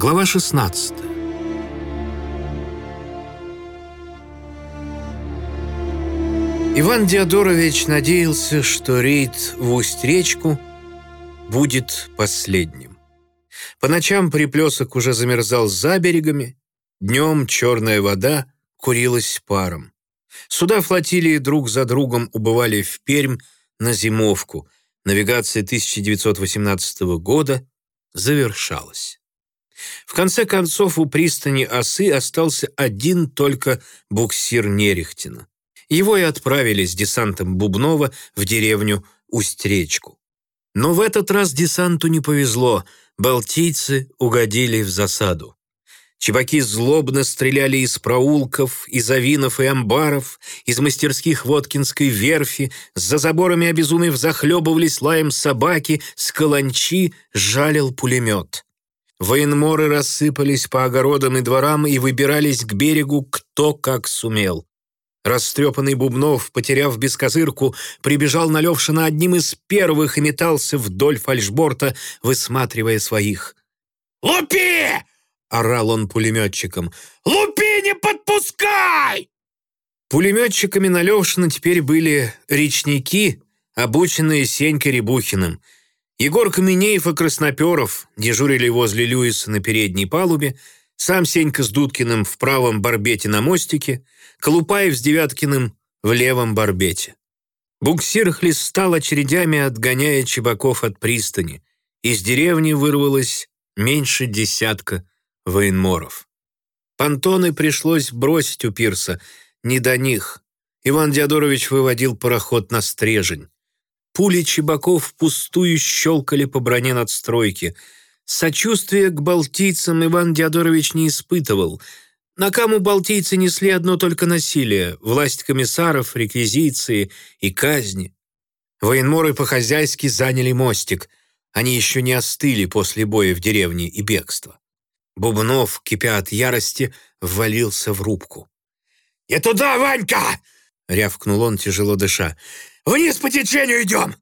Глава 16 Иван Диадорович надеялся, что рейд в Усть-речку будет последним. По ночам приплесок уже замерзал за берегами, днем черная вода курилась паром. Суда флотилии друг за другом убывали в Пермь на зимовку. Навигация 1918 года завершалась. В конце концов, у пристани Осы остался один только буксир Нерехтина. Его и отправили с десантом Бубнова в деревню Усть-речку. Но в этот раз десанту не повезло, балтийцы угодили в засаду. Чебаки злобно стреляли из проулков, из авинов и амбаров, из мастерских Воткинской верфи, за заборами обезумев захлебывались лаем собаки, с каланчи жалил пулемет. Военморы рассыпались по огородам и дворам и выбирались к берегу кто как сумел. Растрепанный Бубнов, потеряв бескозырку, прибежал на Левшина одним из первых и метался вдоль фальшборта, высматривая своих. «Лупи!» — орал он пулеметчикам. «Лупи, не подпускай!» Пулеметчиками на Левшина теперь были речники, обученные Сенькой Рябухиным. Егор Каменеев и Красноперов дежурили возле Люиса на передней палубе, сам Сенька с Дудкиным в правом барбете на мостике, Колупаев с Девяткиным в левом барбете. Буксир хлестал очередями, отгоняя чебаков от пристани. Из деревни вырвалось меньше десятка военморов. Понтоны пришлось бросить у пирса, не до них. Иван Диадорович выводил пароход на стрежень. Пули чебаков впустую щелкали по броне надстройки. Сочувствия к балтийцам Иван Диадорович не испытывал. На каму балтийцы несли одно только насилие, власть комиссаров, реквизиции и казни. Военморы по-хозяйски заняли мостик. Они еще не остыли после боя в деревне и бегства. Бубнов, кипя от ярости, ввалился в рубку. «И туда, Ванька!» — рявкнул он, тяжело дыша. «Вниз по течению идем!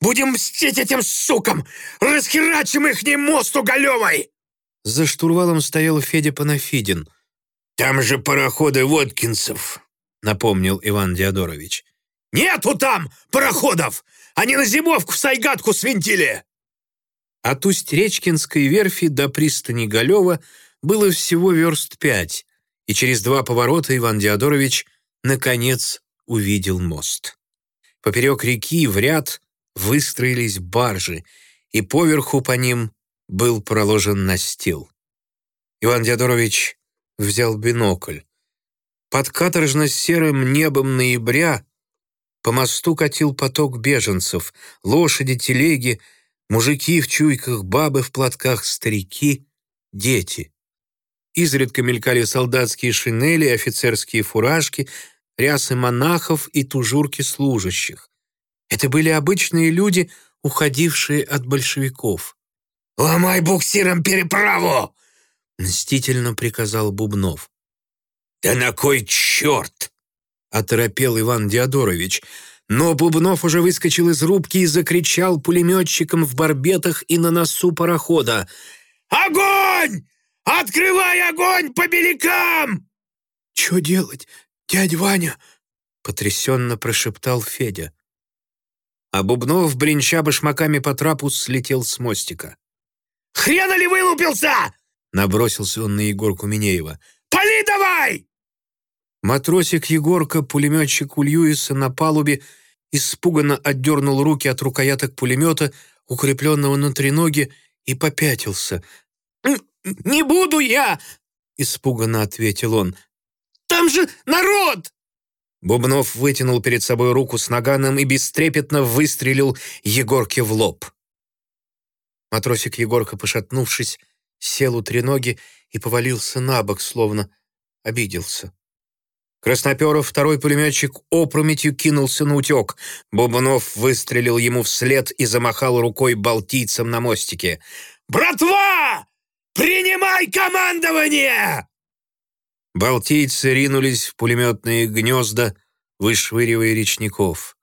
Будем мстить этим сукам! Расхерачим их не мост уголевой!» За штурвалом стоял Федя Панафидин. «Там же пароходы Воткинцев», — напомнил Иван Диадорович. «Нету там пароходов! Они на зимовку в Сайгатку свинтили!» От Усть-Речкинской верфи до пристани Галева было всего верст пять, и через два поворота Иван Диадорович наконец увидел мост. Поперек реки в ряд выстроились баржи, и поверху по ним был проложен настил. Иван Диадорович взял бинокль. Под каторжно-серым небом ноября по мосту катил поток беженцев, лошади, телеги, Мужики в чуйках, бабы в платках, старики, дети. Изредка мелькали солдатские шинели, офицерские фуражки, рясы монахов и тужурки служащих. Это были обычные люди, уходившие от большевиков. «Ломай буксиром переправу!» — мстительно приказал Бубнов. «Да на кой черт?» — оторопел Иван Диадорович — но Бубнов уже выскочил из рубки и закричал пулеметчикам в барбетах и на носу парохода. «Огонь! Открывай огонь по белякам!» «Что делать, дядя Ваня?» — потрясенно прошептал Федя. А Бубнов, бренча башмаками по трапу, слетел с мостика. «Хрена ли вылупился?» — набросился он на Егорку Минеева. «Пали давай!» Матросик Егорка, пулеметчик у Льюиса на палубе, испуганно отдернул руки от рукояток пулемета, укрепленного на треноге, и попятился. «Не буду я!» — испуганно ответил он. «Там же народ!» Бубнов вытянул перед собой руку с наганом и бестрепетно выстрелил Егорке в лоб. Матросик Егорка, пошатнувшись, сел у треноги и повалился на бок, словно обиделся. Красноперов, второй пулеметчик, опрометью кинулся на утек. Бубнов выстрелил ему вслед и замахал рукой балтийцам на мостике. «Братва! Принимай командование!» Балтийцы ринулись в пулеметные гнезда, вышвыривая речников.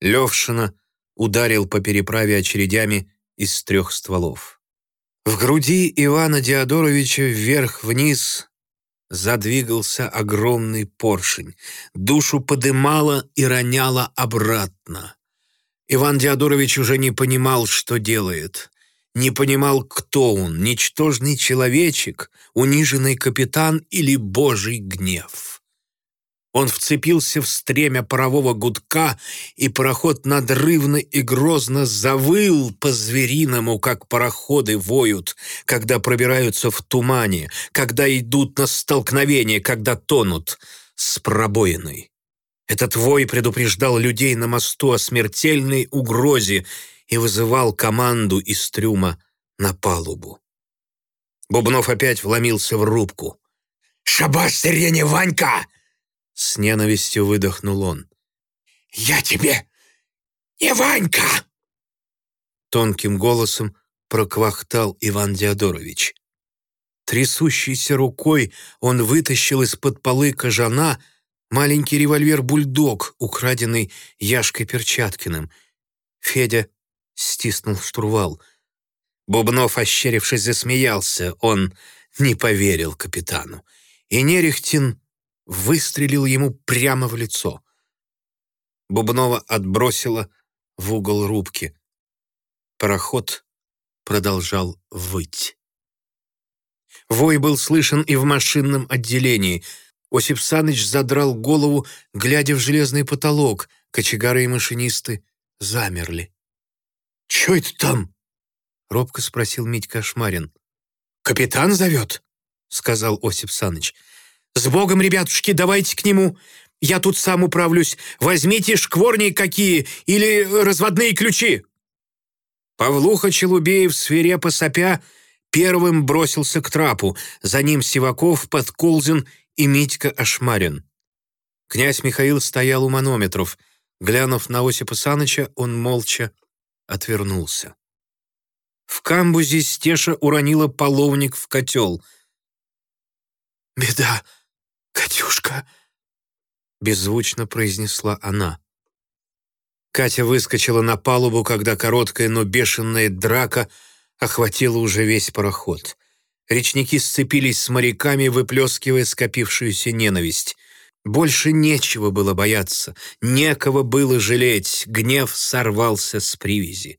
Левшина ударил по переправе очередями из трех стволов. В груди Ивана Диодоровича вверх-вниз задвигался огромный поршень. Душу подымало и роняло обратно. Иван Диодорович уже не понимал, что делает. Не понимал, кто он, ничтожный человечек, униженный капитан или божий гнев. Он вцепился в стремя парового гудка, и пароход надрывно и грозно завыл по-звериному, как пароходы воют, когда пробираются в тумане, когда идут на столкновение, когда тонут с пробоиной. Этот вой предупреждал людей на мосту о смертельной угрозе и вызывал команду из трюма на палубу. Бубнов опять вломился в рубку. «Шабаш, сирене, Ванька!» С ненавистью выдохнул он. «Я тебе не Ванька!» Тонким голосом проквахтал Иван Диадорович. Трясущейся рукой он вытащил из-под полы кожана маленький револьвер-бульдог, украденный Яшкой Перчаткиным. Федя стиснул штурвал. Бубнов, ощерившись, засмеялся. Он не поверил капитану. И Нерехтин выстрелил ему прямо в лицо. Бубнова отбросила в угол рубки. Пароход продолжал выть. Вой был слышен и в машинном отделении. Осип Саныч задрал голову, глядя в железный потолок. Кочегары и машинисты замерли. «Чё это там?» — робко спросил Митька Шмарин. «Капитан зовет?» — сказал Осип Саныч. «С Богом, ребятушки, давайте к нему. Я тут сам управлюсь. Возьмите шкворни какие или разводные ключи». Павлуха Челубеев, свирепо сопя, первым бросился к трапу. За ним Сиваков, Подколзин и Митька Ашмарин. Князь Михаил стоял у манометров. Глянув на Осипа Саныча, он молча отвернулся. В камбузе Стеша уронила половник в котел. «Беда, Катюшка!» — беззвучно произнесла она. Катя выскочила на палубу, когда короткая, но бешеная драка охватила уже весь пароход. Речники сцепились с моряками, выплескивая скопившуюся ненависть. Больше нечего было бояться, некого было жалеть, гнев сорвался с привязи.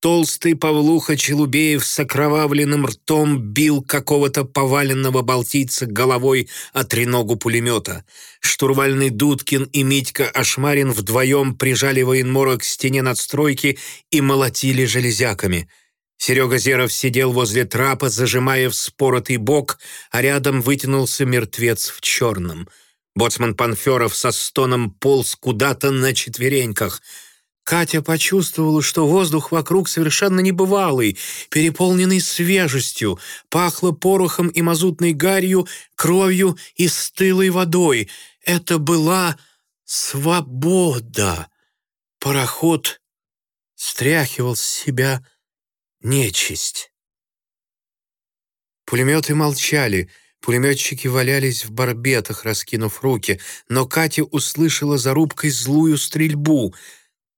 Толстый Павлуха Челубеев с окровавленным ртом бил какого-то поваленного балтийца головой о треногу пулемета. Штурвальный Дудкин и Митька Ашмарин вдвоем прижали военмора к стене надстройки и молотили железяками. Серега Зеров сидел возле трапа, зажимая вспоротый бок, а рядом вытянулся мертвец в черном. Боцман Панферов со стоном полз куда-то на четвереньках — Катя почувствовала, что воздух вокруг совершенно небывалый, переполненный свежестью, пахло порохом и мазутной гарью, кровью и стылой водой. Это была свобода. Пароход стряхивал с себя нечисть. Пулеметы молчали, пулеметчики валялись в барбетах, раскинув руки, но Катя услышала за рубкой злую стрельбу —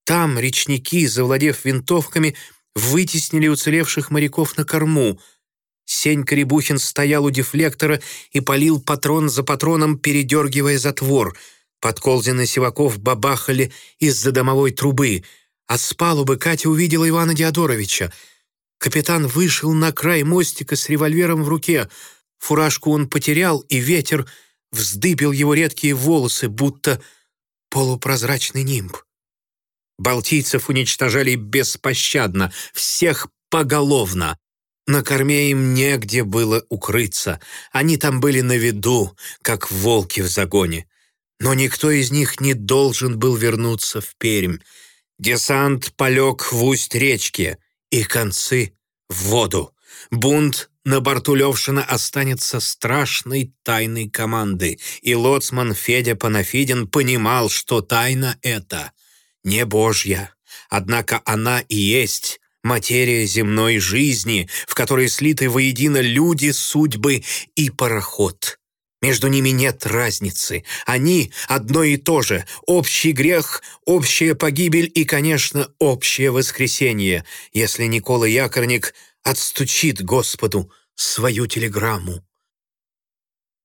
там речники, завладев винтовками, вытеснили уцелевших моряков на корму. Сень Коребухин стоял у дефлектора и полил патрон за патроном, передергивая затвор. Подколзин и Сиваков бабахали из-за домовой трубы. А с палубы Катя увидела Ивана Диадоровича. Капитан вышел на край мостика с револьвером в руке. Фуражку он потерял, и ветер вздыбил его редкие волосы, будто полупрозрачный нимб. Балтийцев уничтожали беспощадно, всех поголовно. На корме им негде было укрыться. Они там были на виду, как волки в загоне. Но никто из них не должен был вернуться в Пермь. Десант полег в усть речки, и концы в воду. Бунт на борту Левшина останется страшной тайной команды, и лоцман Федя Панафидин понимал, что тайна эта не Божья, однако она и есть материя земной жизни, в которой слиты воедино люди, судьбы и пароход. Между ними нет разницы. Они одно и то же. Общий грех, общая погибель и, конечно, общее воскресение, если Никола Якорник отстучит Господу свою телеграмму.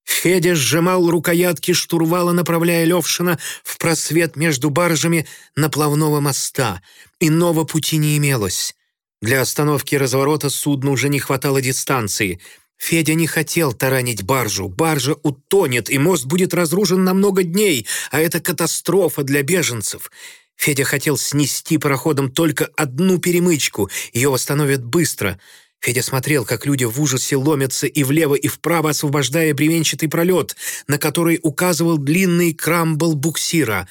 Федя сжимал рукоятки штурвала, направляя Левшина в просвет между баржами наплавного моста. Иного пути не имелось. Для остановки разворота судну уже не хватало дистанции. Федя не хотел таранить баржу. Баржа утонет, и мост будет разрушен на много дней, а это катастрофа для беженцев. Федя хотел снести пароходом только одну перемычку. Ее восстановят быстро — Федя смотрел, как люди в ужасе ломятся и влево, и вправо, освобождая бревенчатый пролет, на который указывал длинный крамбл буксира.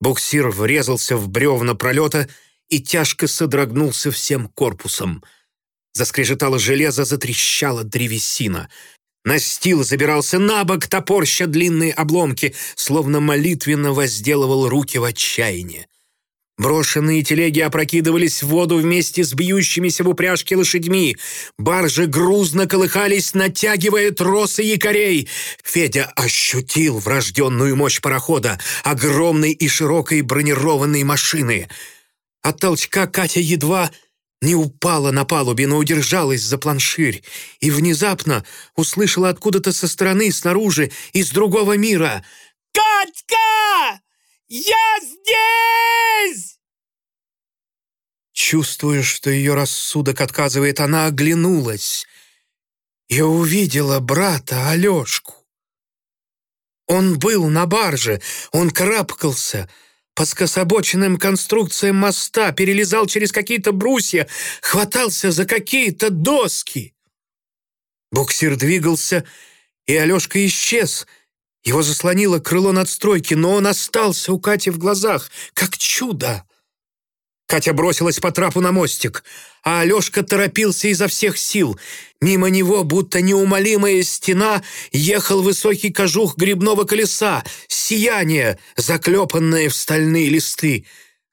Буксир врезался в бревна пролета и тяжко содрогнулся всем корпусом. Заскрежетало железо, затрещала древесина. Настил забирался на бок, топорща длинные обломки, словно молитвенно возделывал руки в отчаянии. Брошенные телеги опрокидывались в воду вместе с бьющимися в упряжке лошадьми. Баржи грузно колыхались, натягивая тросы якорей. Федя ощутил врожденную мощь парохода, огромной и широкой бронированной машины. От толчка Катя едва не упала на палубе, но удержалась за планширь и внезапно услышала откуда-то со стороны, снаружи, из другого мира. «Катька!» «Я здесь!» Чувствуя, что ее рассудок отказывает, она оглянулась и увидела брата Алешку. Он был на барже, он карабкался по скособоченным конструкциям моста, перелезал через какие-то брусья, хватался за какие-то доски. Буксир двигался, и Алешка исчез — его заслонило крыло надстройки, но он остался у Кати в глазах, как чудо. Катя бросилась по трапу на мостик, а Алешка торопился изо всех сил. Мимо него, будто неумолимая стена, ехал высокий кожух грибного колеса, сияние, заклепанное в стальные листы.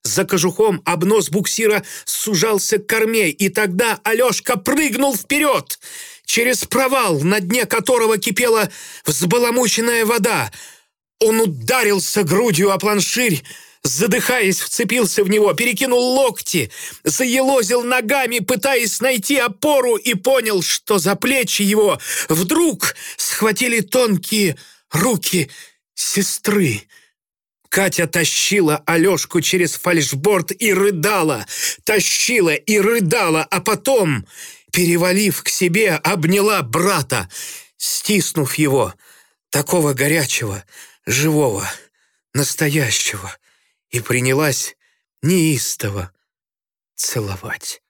За кожухом обнос буксира сужался к корме, и тогда Алешка прыгнул вперед — через провал, на дне которого кипела взбаламученная вода. Он ударился грудью о планширь, задыхаясь, вцепился в него, перекинул локти, заелозил ногами, пытаясь найти опору, и понял, что за плечи его вдруг схватили тонкие руки сестры. Катя тащила Алешку через фальшборд и рыдала, тащила и рыдала, а потом перевалив к себе, обняла брата, стиснув его, такого горячего, живого, настоящего, и принялась неистово целовать.